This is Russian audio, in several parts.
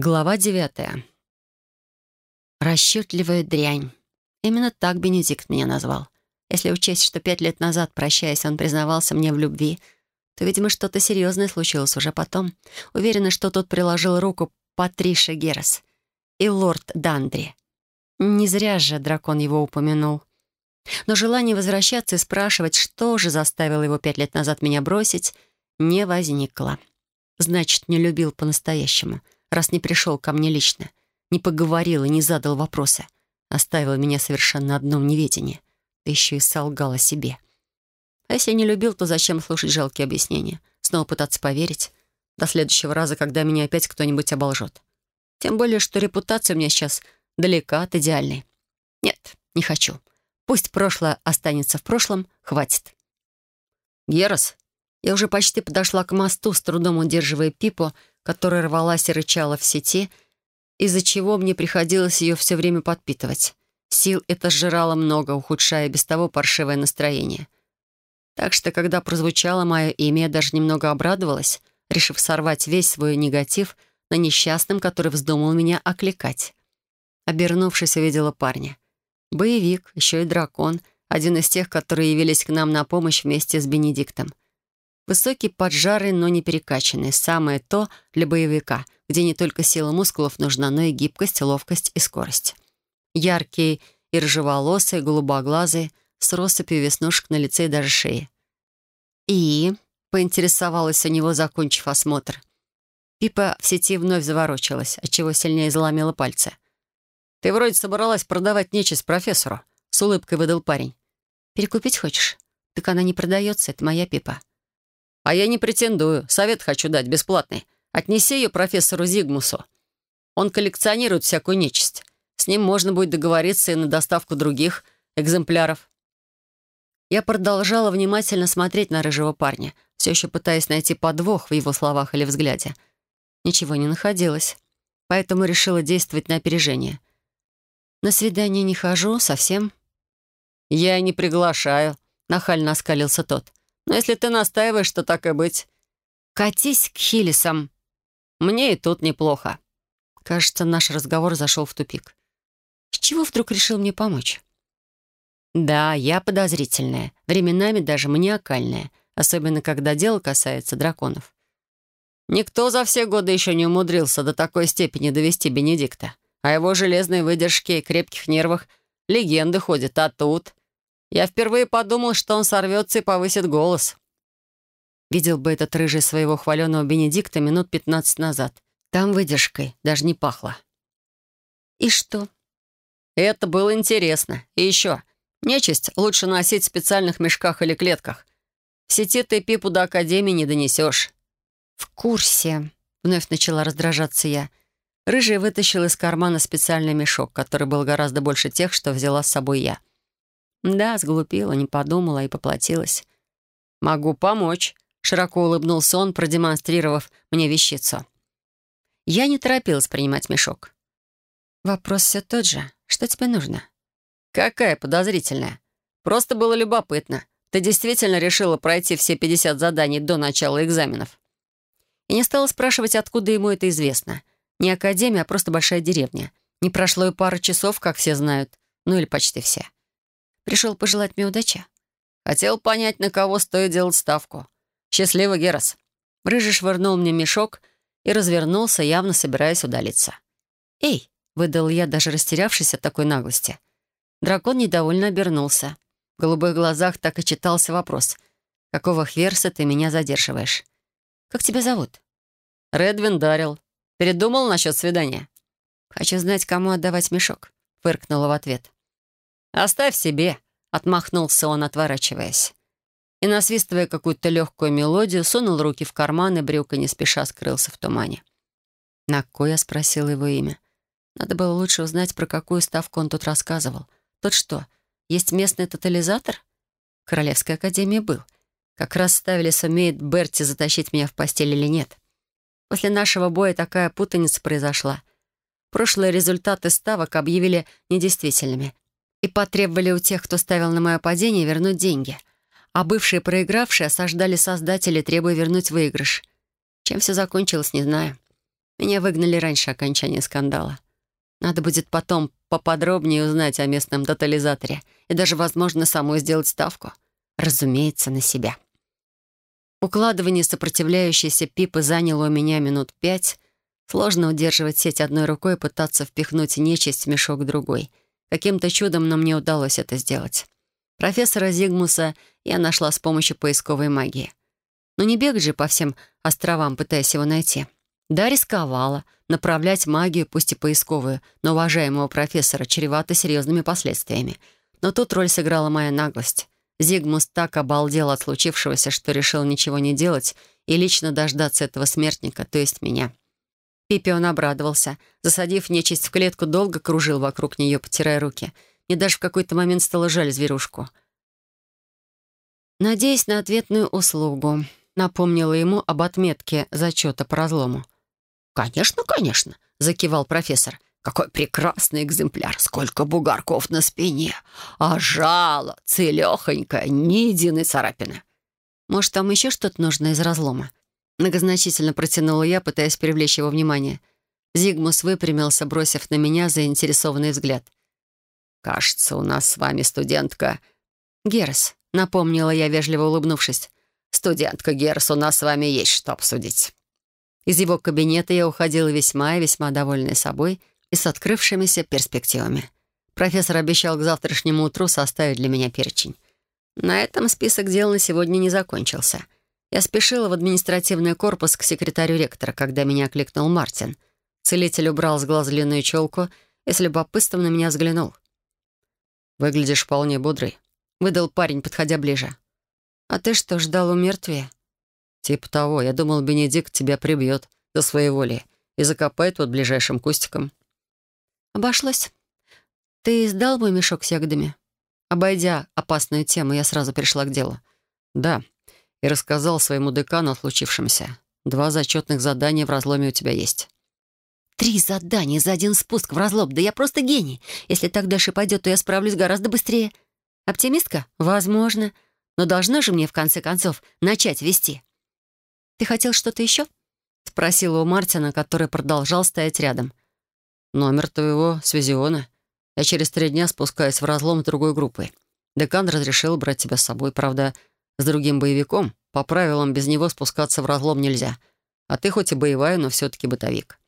Глава девятая. Расчетливая дрянь. Именно так Бенедикт меня назвал. Если учесть, что пять лет назад, прощаясь, он признавался мне в любви, то, видимо, что-то серьезное случилось уже потом. Уверена, что тот приложил руку Патриша Герас и лорд Дандри. Не зря же дракон его упомянул. Но желание возвращаться и спрашивать, что же заставило его пять лет назад меня бросить, не возникло. Значит, не любил по-настоящему — раз не пришел ко мне лично, не поговорил и не задал вопросы, оставил меня совершенно одном неведении, да еще и солгал о себе. А если не любил, то зачем слушать жалкие объяснения? Снова пытаться поверить? До следующего раза, когда меня опять кто-нибудь оболжет. Тем более, что репутация у меня сейчас далека от идеальной. Нет, не хочу. Пусть прошлое останется в прошлом, хватит. Герас, я уже почти подошла к мосту, с трудом удерживая Пипу, которая рвалась и рычала в сети, из-за чего мне приходилось ее все время подпитывать. Сил это сжирало много, ухудшая без того паршивое настроение. Так что, когда прозвучало мое имя, я даже немного обрадовалась, решив сорвать весь свой негатив на несчастном, который вздумал меня окликать. Обернувшись, увидела парня. Боевик, еще и дракон, один из тех, которые явились к нам на помощь вместе с Бенедиктом. Высокий, поджарый, но не перекачанный. Самое то для боевика, где не только сила мускулов нужна, но и гибкость, ловкость и скорость. Яркий и рыжеволосый, голубоглазый, с россыпью веснушек на лице и даже шее. «И?» — поинтересовалась у него, закончив осмотр. Пипа в сети вновь заворочилась, отчего сильнее заломила пальцы. «Ты вроде собралась продавать нечисть профессору», — с улыбкой выдал парень. «Перекупить хочешь? Так она не продается, это моя Пипа». «А я не претендую. Совет хочу дать, бесплатный. Отнеси ее профессору Зигмусу. Он коллекционирует всякую нечисть. С ним можно будет договориться и на доставку других экземпляров». Я продолжала внимательно смотреть на рыжего парня, все еще пытаясь найти подвох в его словах или взгляде. Ничего не находилось, поэтому решила действовать на опережение. «На свидание не хожу совсем». «Я не приглашаю», — нахально оскалился тот. Но если ты настаиваешь, что так и быть, катись к Хилисам. Мне и тут неплохо. Кажется, наш разговор зашел в тупик. С чего вдруг решил мне помочь? Да, я подозрительная, временами даже маниакальная, особенно когда дело касается драконов. Никто за все годы еще не умудрился до такой степени довести Бенедикта. О его железной выдержке и крепких нервах легенды ходят, а тут... Я впервые подумал, что он сорвется и повысит голос. Видел бы этот рыжий своего хваленого Бенедикта минут пятнадцать назад. Там выдержкой даже не пахло. И что? Это было интересно. И еще. Нечисть лучше носить в специальных мешках или клетках. В сети ты пипу до Академии не донесешь. В курсе. Вновь начала раздражаться я. Рыжий вытащил из кармана специальный мешок, который был гораздо больше тех, что взяла с собой я. Да, сглупила, не подумала и поплатилась. «Могу помочь», — широко улыбнулся он, продемонстрировав мне вещицу. Я не торопилась принимать мешок. «Вопрос все тот же. Что тебе нужно?» «Какая подозрительная. Просто было любопытно. Ты действительно решила пройти все 50 заданий до начала экзаменов?» И не стала спрашивать, откуда ему это известно. Не академия, а просто большая деревня. Не прошло и пары часов, как все знают. Ну или почти все. Пришел пожелать мне удачи. Хотел понять, на кого стоит делать ставку. Счастливо, Герас. Рыжий швырнул мне мешок и развернулся, явно собираясь удалиться. «Эй!» — выдал я, даже растерявшись от такой наглости. Дракон недовольно обернулся. В голубых глазах так и читался вопрос. «Какого хверса ты меня задерживаешь?» «Как тебя зовут?» «Редвин Дарил. Передумал насчет свидания?» «Хочу знать, кому отдавать мешок», — фыркнула в ответ. «Оставь себе», — отмахнулся он, отворачиваясь. И, насвистывая какую-то легкую мелодию, сунул руки в карманы брюк и не спеша скрылся в тумане. На кой я спросила его имя? Надо было лучше узнать, про какую ставку он тут рассказывал. Тот что, есть местный тотализатор? В Королевской академии был. Как раз ставили, сумеет Берти затащить меня в постель или нет. После нашего боя такая путаница произошла. Прошлые результаты ставок объявили недействительными — и потребовали у тех, кто ставил на мое падение, вернуть деньги. А бывшие проигравшие осаждали создателей, требуя вернуть выигрыш. Чем все закончилось, не знаю. Меня выгнали раньше окончания скандала. Надо будет потом поподробнее узнать о местном тотализаторе и даже, возможно, самой сделать ставку. Разумеется, на себя. Укладывание сопротивляющейся пипы заняло у меня минут пять. Сложно удерживать сеть одной рукой и пытаться впихнуть нечисть в мешок другой. Каким-то чудом, но мне удалось это сделать. Профессора Зигмуса я нашла с помощью поисковой магии. Но не бегать же по всем островам, пытаясь его найти. Да, рисковала. Направлять магию, пусть и поисковую, но уважаемого профессора чревато серьезными последствиями. Но тут роль сыграла моя наглость. Зигмус так обалдел от случившегося, что решил ничего не делать и лично дождаться этого смертника, то есть меня. Пипи он обрадовался. Засадив нечисть в клетку, долго кружил вокруг нее, потирая руки. Мне даже в какой-то момент стало жаль зверушку. Надеясь на ответную услугу, напомнила ему об отметке зачета по разлому. «Конечно, конечно», — закивал профессор. «Какой прекрасный экземпляр! Сколько бугорков на спине! А жало целехонькое, ни единой царапины!» «Может, там еще что-то нужно из разлома?» Многозначительно протянула я, пытаясь привлечь его внимание. Зигмус выпрямился, бросив на меня заинтересованный взгляд. «Кажется, у нас с вами студентка...» «Герас», — напомнила я, вежливо улыбнувшись. «Студентка Герас, у нас с вами есть что обсудить». Из его кабинета я уходила весьма и весьма довольная собой и с открывшимися перспективами. Профессор обещал к завтрашнему утру составить для меня перечень. На этом список дел на сегодня не закончился. Я спешила в административный корпус к секретарю ректора, когда меня окликнул Мартин. Целитель убрал с глаз длинную челку и с любопытством на меня взглянул. «Выглядишь вполне бодрый», — выдал парень, подходя ближе. «А ты что, ждал у мертвия?» «Типа того. Я думал, Бенедикт тебя прибьет до своей воли и закопает под ближайшим кустиком». «Обошлось. Ты сдал мой мешок с ягодами?» Обойдя опасную тему, я сразу перешла к делу. «Да, и рассказал своему декану о случившемся. Два зачетных задания в разломе у тебя есть». «Три задания за один спуск в разлом. Да я просто гений. Если так дальше пойдет, то я справлюсь гораздо быстрее. Оптимистка? Возможно. Но должна же мне, в конце концов, начать вести». «Ты хотел что-то еще?» — спросила у Мартина, который продолжал стоять рядом. «Номер твоего связиона. Я через три дня спускаюсь в разлом другой группой. Декан разрешил брать тебя с собой, правда, с другим боевиком. По правилам, без него спускаться в разлом нельзя. А ты хоть и боевая, но все-таки бытовик».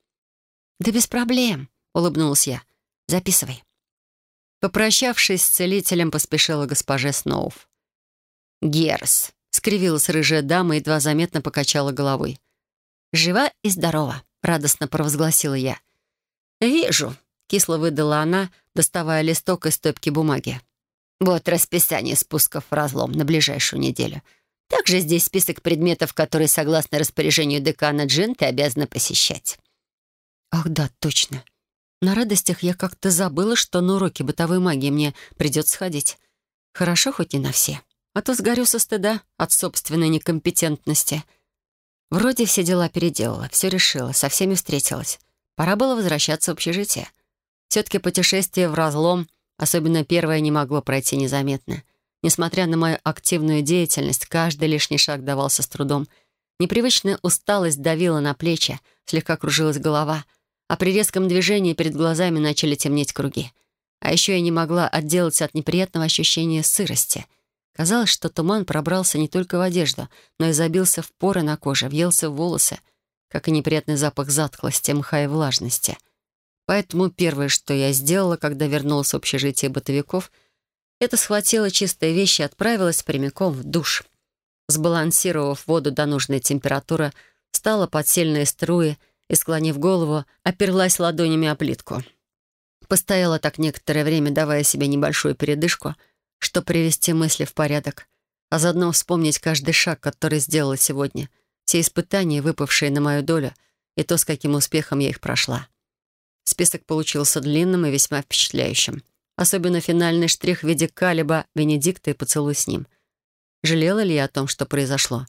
«Да без проблем», — улыбнулась я. «Записывай». Попрощавшись с целителем, поспешила госпоже Сноуф. «Герс», — скривилась рыжая дама и едва заметно покачала головой. «Жива и здорова», — радостно провозгласила я. «Вижу», — кисло выдала она, доставая листок из стопки бумаги. «Вот расписание спусков в разлом на ближайшую неделю. Также здесь список предметов, которые, согласно распоряжению декана Джин, ты обязана посещать». «Ах да, точно. На радостях я как-то забыла, что на уроки бытовой магии мне придется сходить. Хорошо, хоть не на все» а то сгорю со стыда от собственной некомпетентности. Вроде все дела переделала, все решила, со всеми встретилась. Пора было возвращаться в общежитие. Все-таки путешествие в разлом, особенно первое, не могло пройти незаметно. Несмотря на мою активную деятельность, каждый лишний шаг давался с трудом. Непривычная усталость давила на плечи, слегка кружилась голова, а при резком движении перед глазами начали темнеть круги. А еще я не могла отделаться от неприятного ощущения сырости — Казалось, что туман пробрался не только в одежду, но и забился в поры на коже, въелся в волосы, как и неприятный запах затхлости, мха и влажности. Поэтому первое, что я сделала, когда вернулась в общежитие бытовиков, это схватила чистые вещи и отправилась прямиком в душ. Сбалансировав воду до нужной температуры, встала под сильные струи и, склонив голову, оперлась ладонями о плитку. Постояла так некоторое время, давая себе небольшую передышку — чтобы привести мысли в порядок, а заодно вспомнить каждый шаг, который сделала сегодня, все испытания, выпавшие на мою долю, и то, с каким успехом я их прошла. Список получился длинным и весьма впечатляющим. Особенно финальный штрих в виде Калиба, Венедикта и поцелуй с ним. Жалела ли я о том, что произошло?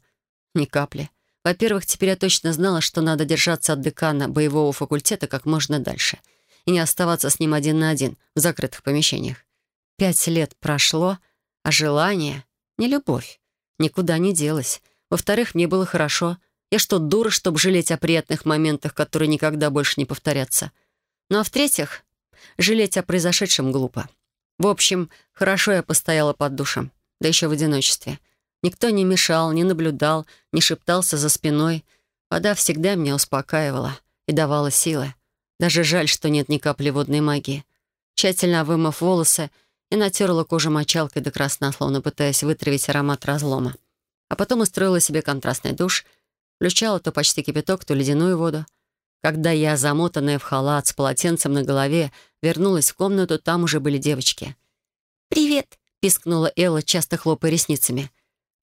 Ни капли. Во-первых, теперь я точно знала, что надо держаться от декана боевого факультета как можно дальше и не оставаться с ним один на один в закрытых помещениях. Пять лет прошло, а желание, не любовь, никуда не делось. Во-вторых, мне было хорошо. Я что, дура, чтобы жалеть о приятных моментах, которые никогда больше не повторятся? Ну а в-третьих, жалеть о произошедшем глупо. В общем, хорошо я постояла под душем, да еще в одиночестве. Никто не мешал, не наблюдал, не шептался за спиной. Вода всегда меня успокаивала и давала силы. Даже жаль, что нет ни капли водной магии. Тщательно вымыв волосы, и натерла кожу мочалкой до красна, словно пытаясь вытравить аромат разлома. А потом устроила себе контрастный душ, включала то почти кипяток, то ледяную воду. Когда я, замотанная в халат, с полотенцем на голове, вернулась в комнату, там уже были девочки. «Привет!» — пискнула Элла, часто хлопая ресницами.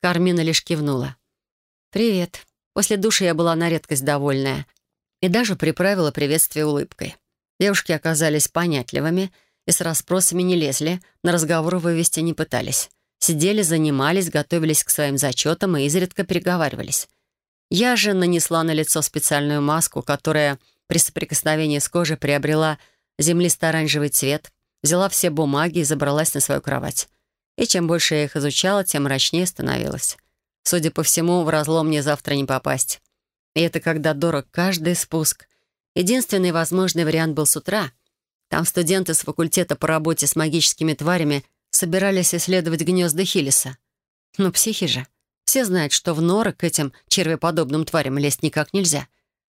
Кармина лишь кивнула. «Привет!» После душа я была на редкость довольная и даже приправила приветствие улыбкой. Девушки оказались понятливыми — и с расспросами не лезли, на разговоры вывести не пытались. Сидели, занимались, готовились к своим зачетам и изредка переговаривались. Я же нанесла на лицо специальную маску, которая при соприкосновении с кожей приобрела землисто-оранжевый цвет, взяла все бумаги и забралась на свою кровать. И чем больше я их изучала, тем мрачнее становилась. Судя по всему, в разлом мне завтра не попасть. И это когда дорог каждый спуск. Единственный возможный вариант был с утра, там студенты с факультета по работе с магическими тварями собирались исследовать гнезда Хиллиса. Ну, психи же. Все знают, что в норы к этим червеподобным тварям лезть никак нельзя.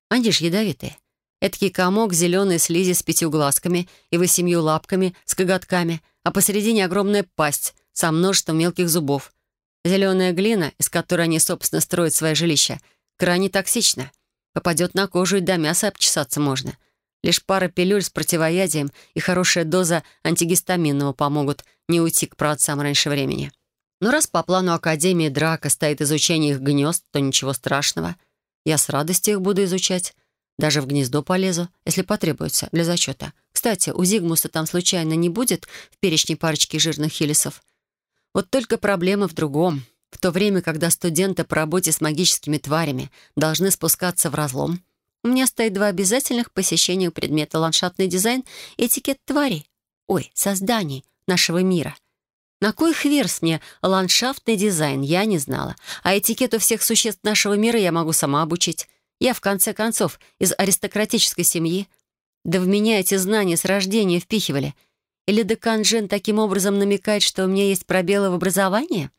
Они ж ядовитые. Эдакий комок зеленой слизи с пятью глазками и восемью лапками с коготками, а посередине огромная пасть со множеством мелких зубов. Зеленая глина, из которой они, собственно, строят свои жилища, крайне токсична. Попадет на кожу и до мяса обчесаться можно — Лишь пара пилюль с противоядием и хорошая доза антигистаминного помогут не уйти к праотцам раньше времени. Но раз по плану Академии Драка стоит изучение их гнезд, то ничего страшного. Я с радостью их буду изучать. Даже в гнездо полезу, если потребуется, для зачета. Кстати, у Зигмуса там случайно не будет в перечне парочки жирных хилисов? Вот только проблема в другом. В то время, когда студенты по работе с магическими тварями должны спускаться в разлом, у меня стоит два обязательных посещения предмета ландшафтный дизайн и этикет тварей. Ой, созданий нашего мира. На кой хверс мне ландшафтный дизайн, я не знала. А этикету всех существ нашего мира я могу сама обучить. Я, в конце концов, из аристократической семьи. Да в меня эти знания с рождения впихивали. Или декан Джен таким образом намекает, что у меня есть пробелы в образовании?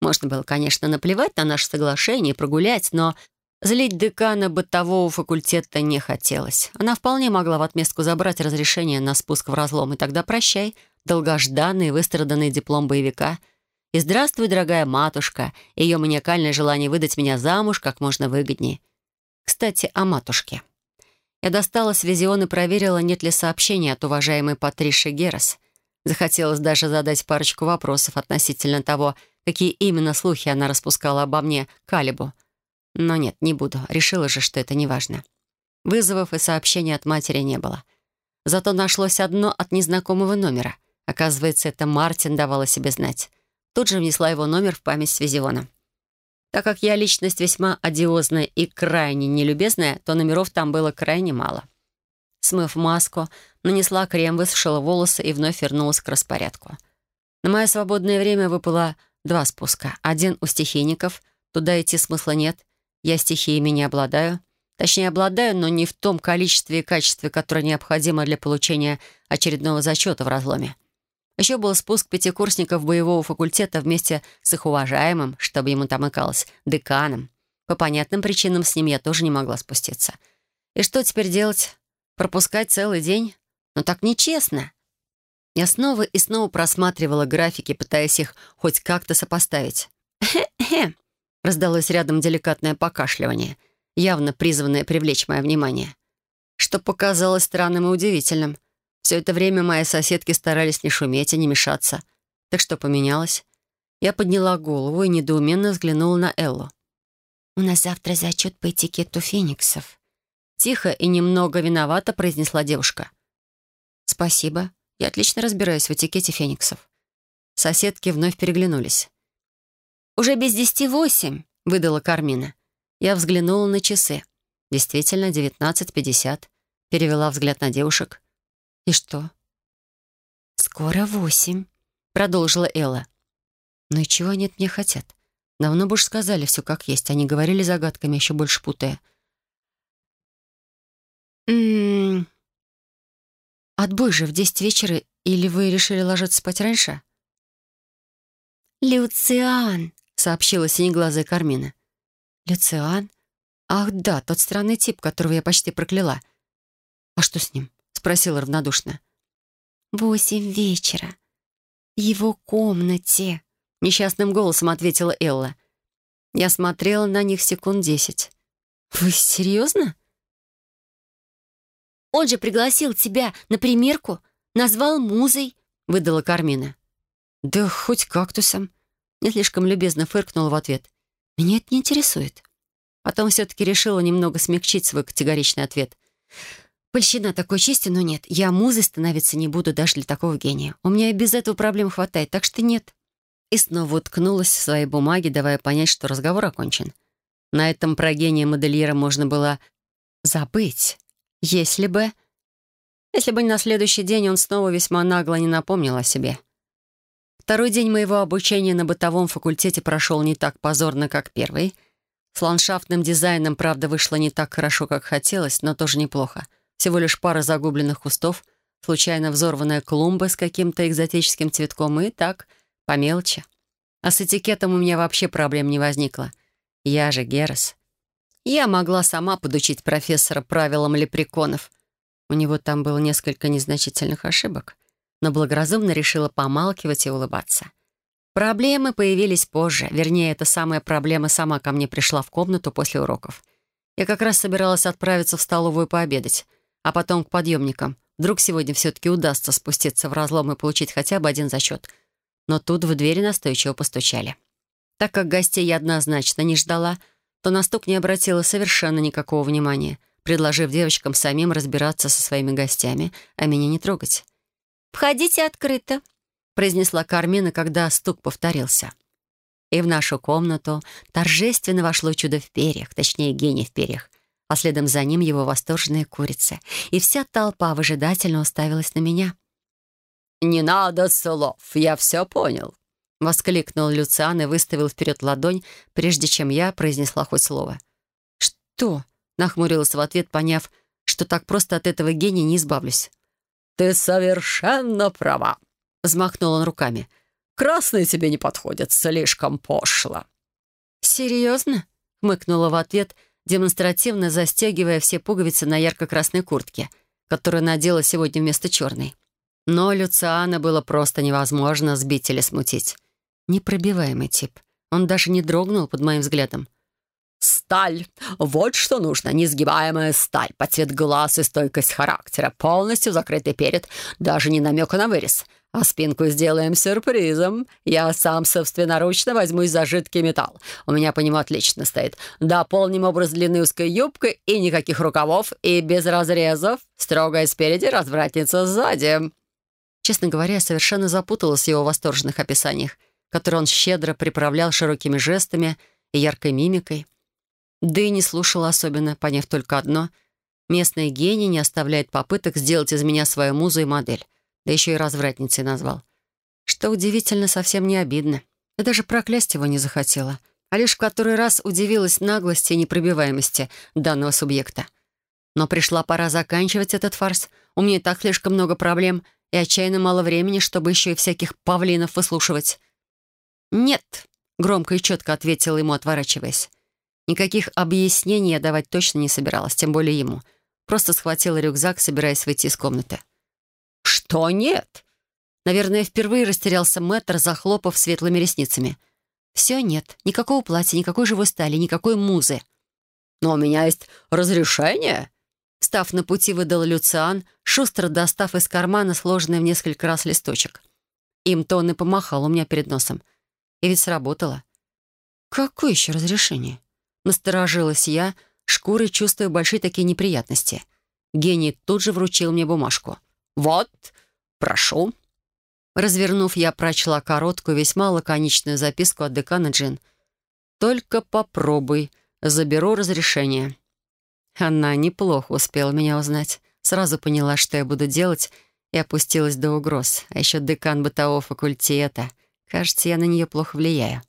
Можно было, конечно, наплевать на наше соглашение и прогулять, но Злить декана бытового факультета не хотелось. Она вполне могла в отместку забрать разрешение на спуск в разлом, и тогда прощай, долгожданный выстраданный диплом боевика. И здравствуй, дорогая матушка, ее маниакальное желание выдать меня замуж как можно выгоднее. Кстати, о матушке. Я достала связион и проверила, нет ли сообщения от уважаемой Патриши Герас. Захотелось даже задать парочку вопросов относительно того, какие именно слухи она распускала обо мне Калибу — но нет, не буду. Решила же, что это не важно. Вызовов и сообщений от матери не было. Зато нашлось одно от незнакомого номера. Оказывается, это Мартин давала себе знать. Тут же внесла его номер в память Связиона. Так как я личность весьма одиозная и крайне нелюбезная, то номеров там было крайне мало. Смыв маску, нанесла крем, высушила волосы и вновь вернулась к распорядку. На мое свободное время выпало два спуска. Один у стихийников, туда идти смысла нет, я стихиями не обладаю. Точнее, обладаю, но не в том количестве и качестве, которое необходимо для получения очередного зачета в разломе. Еще был спуск пятикурсников боевого факультета вместе с их уважаемым, чтобы ему там икалось, деканом. По понятным причинам с ним я тоже не могла спуститься. И что теперь делать? Пропускать целый день? Но так нечестно. Я снова и снова просматривала графики, пытаясь их хоть как-то сопоставить. «Хе-хе», Раздалось рядом деликатное покашливание, явно призванное привлечь мое внимание. Что показалось странным и удивительным. Все это время мои соседки старались не шуметь и не мешаться. Так что поменялось? Я подняла голову и недоуменно взглянула на Эллу. «У нас завтра зачет по этикету фениксов». Тихо и немного виновато произнесла девушка. «Спасибо. Я отлично разбираюсь в этикете фениксов». Соседки вновь переглянулись. «Уже без десяти восемь», — выдала Кармина. Я взглянула на часы. Действительно, девятнадцать пятьдесят. Перевела взгляд на девушек. «И что?» «Скоро восемь», — продолжила Элла. «Ну и чего они от меня хотят? Давно бы уж сказали все как есть. Они говорили загадками, еще больше путая. «М-м-м... Отбой же в десять вечера, или вы решили ложиться спать раньше?» «Люциан», — сообщила синеглазая Кармина. «Люциан? Ах да, тот странный тип, которого я почти прокляла. А что с ним?» — спросила равнодушно. «Восемь вечера. В его комнате», — несчастным голосом ответила Элла. Я смотрела на них секунд десять. «Вы серьезно?» «Он же пригласил тебя на примерку, назвал музой», — выдала Кармина. «Да хоть кактусом». Не слишком любезно фыркнула в ответ. «Меня это не интересует». Потом все-таки решила немного смягчить свой категоричный ответ. «Польщина такой чести, но нет. Я музой становиться не буду даже для такого гения. У меня и без этого проблем хватает, так что нет». И снова уткнулась в свои бумаги, давая понять, что разговор окончен. На этом про гения модельера можно было забыть, если бы... Если бы не на следующий день он снова весьма нагло не напомнил о себе. Второй день моего обучения на бытовом факультете прошел не так позорно, как первый. С ландшафтным дизайном, правда, вышло не так хорошо, как хотелось, но тоже неплохо. Всего лишь пара загубленных кустов, случайно взорванная клумба с каким-то экзотическим цветком и так, по мелочи. А с этикетом у меня вообще проблем не возникло. Я же Герас. Я могла сама подучить профессора правилам лепреконов. У него там было несколько незначительных ошибок — но благоразумно решила помалкивать и улыбаться. Проблемы появились позже. Вернее, эта самая проблема сама ко мне пришла в комнату после уроков. Я как раз собиралась отправиться в столовую пообедать, а потом к подъемникам. Вдруг сегодня все-таки удастся спуститься в разлом и получить хотя бы один зачет. Но тут в двери настойчиво постучали. Так как гостей я однозначно не ждала, то на стук не обратила совершенно никакого внимания, предложив девочкам самим разбираться со своими гостями, а меня не трогать. «Входите открыто», — произнесла Кармина, когда стук повторился. И в нашу комнату торжественно вошло чудо в перьях, точнее, гений в перьях, а следом за ним его восторженная курица. И вся толпа выжидательно уставилась на меня. «Не надо слов, я все понял», — воскликнул Люциан и выставил вперед ладонь, прежде чем я произнесла хоть слово. «Что?» — нахмурилась в ответ, поняв, что так просто от этого гения не избавлюсь. «Ты совершенно права», — взмахнул он руками. «Красные тебе не подходят, слишком пошло». «Серьезно?» — хмыкнула в ответ, демонстративно застегивая все пуговицы на ярко-красной куртке, которую надела сегодня вместо черной. Но Люциана было просто невозможно сбить или смутить. Непробиваемый тип. Он даже не дрогнул под моим взглядом. Сталь. Вот что нужно. Несгибаемая сталь. По цвет глаз и стойкость характера. Полностью закрытый перед. Даже не намека на вырез. А спинку сделаем сюрпризом. Я сам собственноручно возьмусь за жидкий металл. У меня по нему отлично стоит. Дополним образ длины узкой юбкой и никаких рукавов, и без разрезов. Строгая спереди, развратница сзади. Честно говоря, я совершенно запуталась в его восторженных описаниях, которые он щедро приправлял широкими жестами и яркой мимикой. Да и не слушала особенно, поняв только одно. Местный гений не оставляет попыток сделать из меня свою музу и модель. Да еще и развратницей назвал. Что удивительно, совсем не обидно. Я даже проклясть его не захотела. А лишь в который раз удивилась наглости и непробиваемости данного субъекта. Но пришла пора заканчивать этот фарс. У меня и так слишком много проблем и отчаянно мало времени, чтобы еще и всяких павлинов выслушивать. «Нет», — громко и четко ответила ему, отворачиваясь. Никаких объяснений я давать точно не собиралась, тем более ему. Просто схватила рюкзак, собираясь выйти из комнаты. «Что нет?» Наверное, впервые растерялся мэтр, захлопав светлыми ресницами. «Все нет. Никакого платья, никакой живой стали, никакой музы». «Но у меня есть разрешение?» Став на пути, выдал Люциан, шустро достав из кармана сложенный в несколько раз листочек. Им-то он и помахал у меня перед носом. И ведь сработало. «Какое еще разрешение?» Насторожилась я, шкурой чувствуя большие такие неприятности. Гений тут же вручил мне бумажку. «Вот, прошу». Развернув, я прочла короткую, весьма лаконичную записку от декана Джин. «Только попробуй. Заберу разрешение». Она неплохо успела меня узнать. Сразу поняла, что я буду делать, и опустилась до угроз. А еще декан бытового факультета. Кажется, я на нее плохо влияю.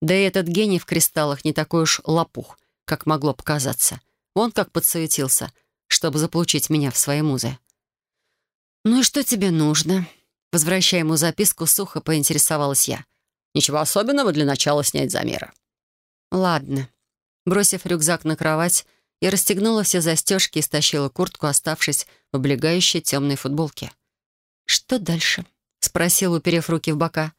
Да и этот гений в кристаллах не такой уж лопух, как могло показаться. Он как подсуетился, чтобы заполучить меня в свои музы. «Ну и что тебе нужно?» Возвращая ему записку, сухо поинтересовалась я. «Ничего особенного для начала снять замеры». «Ладно». Бросив рюкзак на кровать, я расстегнула все застежки и стащила куртку, оставшись в облегающей темной футболке. «Что дальше?» — спросил, уперев руки в бока.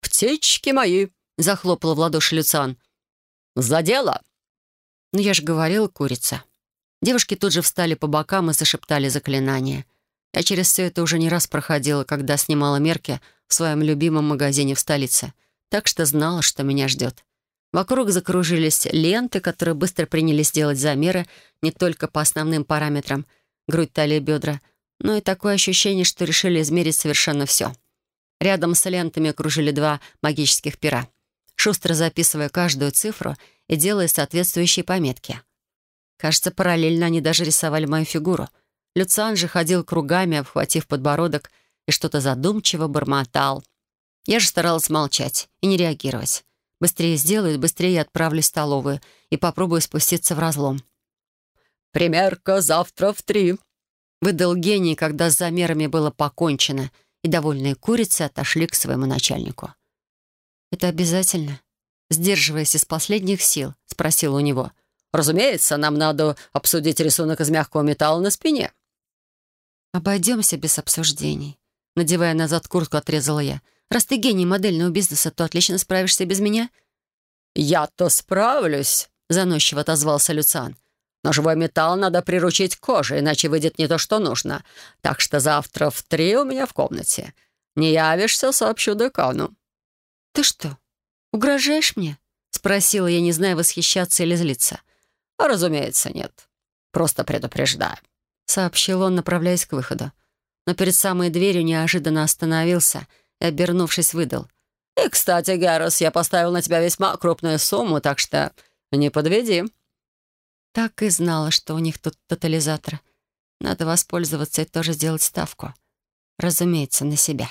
«Птички мои!» — захлопала в ладоши Люциан. «За дело!» «Ну, я же говорила, курица». Девушки тут же встали по бокам и зашептали заклинания. Я через все это уже не раз проходила, когда снимала мерки в своем любимом магазине в столице, так что знала, что меня ждет. Вокруг закружились ленты, которые быстро принялись делать замеры не только по основным параметрам — грудь, талия, бедра, но и такое ощущение, что решили измерить совершенно все. Рядом с лентами окружили два магических пера, шустро записывая каждую цифру и делая соответствующие пометки. Кажется, параллельно они даже рисовали мою фигуру — Люциан же ходил кругами, обхватив подбородок, и что-то задумчиво бормотал. Я же старалась молчать и не реагировать. Быстрее сделаю, быстрее отправлюсь в столовую и попробую спуститься в разлом. «Примерка завтра в три», — выдал гений, когда с замерами было покончено, и довольные курицы отошли к своему начальнику. «Это обязательно?» Сдерживаясь из последних сил, спросил у него. «Разумеется, нам надо обсудить рисунок из мягкого металла на спине». «Обойдемся без обсуждений». Надевая назад куртку, отрезала я. «Раз ты гений модельного бизнеса, то отлично справишься без меня». «Я-то справлюсь», — заносчиво отозвался Люциан. «Но живой металл надо приручить к коже, иначе выйдет не то, что нужно. Так что завтра в три у меня в комнате. Не явишься, сообщу декану». «Ты что, угрожаешь мне?» — спросила я, не зная, восхищаться или злиться. «Разумеется, нет. Просто предупреждаю». — сообщил он, направляясь к выходу. Но перед самой дверью неожиданно остановился и, обернувшись, выдал. «И, кстати, Гаррес, я поставил на тебя весьма крупную сумму, так что не подведи». Так и знала, что у них тут тотализатор. Надо воспользоваться и тоже сделать ставку. Разумеется, на себя.